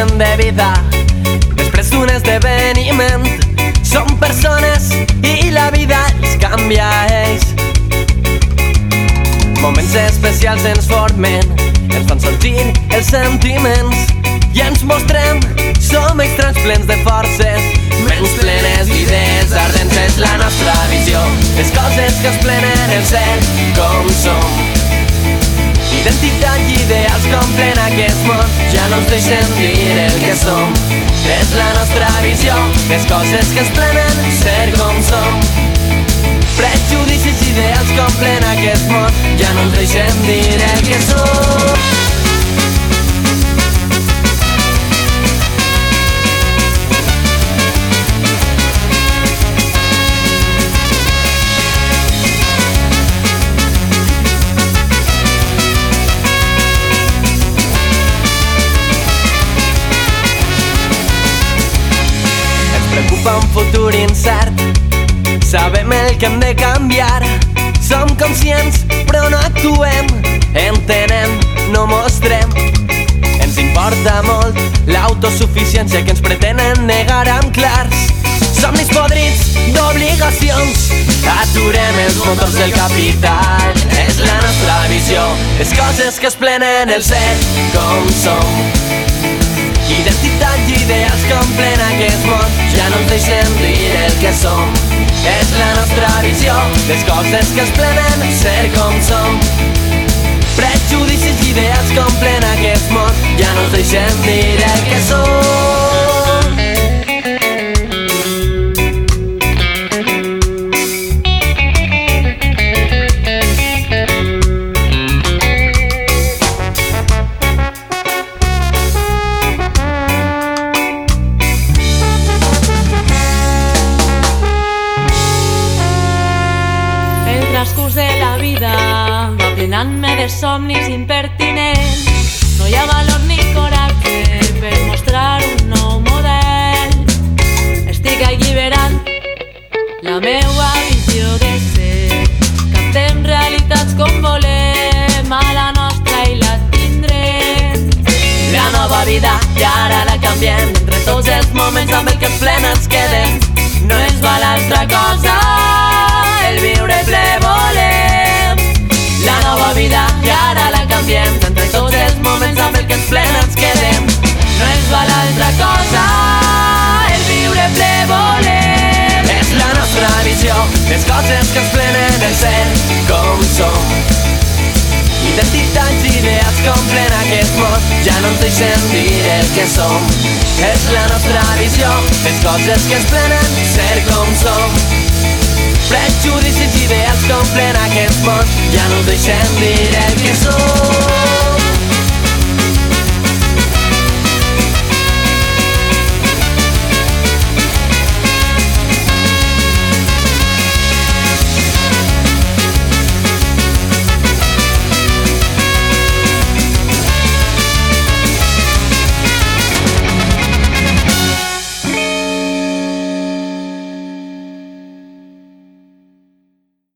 moment de vida. Després d'un esdeveniment som persones i la vida els canvia ells. Moments especials ens formen ens fan sortir els sentiments i ens mostrem. Som extrans plens de forces ments plenes d'idees ardents és la nostra visió. Les coses que es plenen el cel com som Identitat i ideals que omplen aquest món. Ja no ens deixen dir el que som. És la nostra visió les coses que es plenen ser com som. Prejudicis i ideals que omplen aquest món. Ja no ens deixen dir el que som preocupa un futur incert. Sabem el que hem de canviar. Som conscients però no actuem. Entenem, no mostrem. Ens importa molt l'autosuficiència que ens pretenen negar amb clars. Somnis podrits d'obligacions. Aturem els motors del capital. És la nostra visió. Les coses que es plenen el ser com som no ens deixem dir el que som. És la nostra visió, les coses que es plenen, ser com som. Prejudicis i ideals que omplen aquest món ja no ens deixem dir el que Transcurs de la vida va plenant-me de somnis impertinents. No hi ha valor ni coratge per mostrar un nou model. Estic alliberant la meua visió de ser. Captem realitats com volem a la nostra i la tindrem. La nova vida i ara la canviem Entre tots els moments amb el que plena ens quedem No ens val altra cosa altra cosa El viure ple volem És la nostra visió Les coses que ens plenen el ser com som Identitats i idees que omplen aquest món ja no ens deixem dir el que som. És la nostra visió, les coses que es plenen, ser com som. Prejudicis i idees que omplen aquest món ja no ens deixem dir el que som.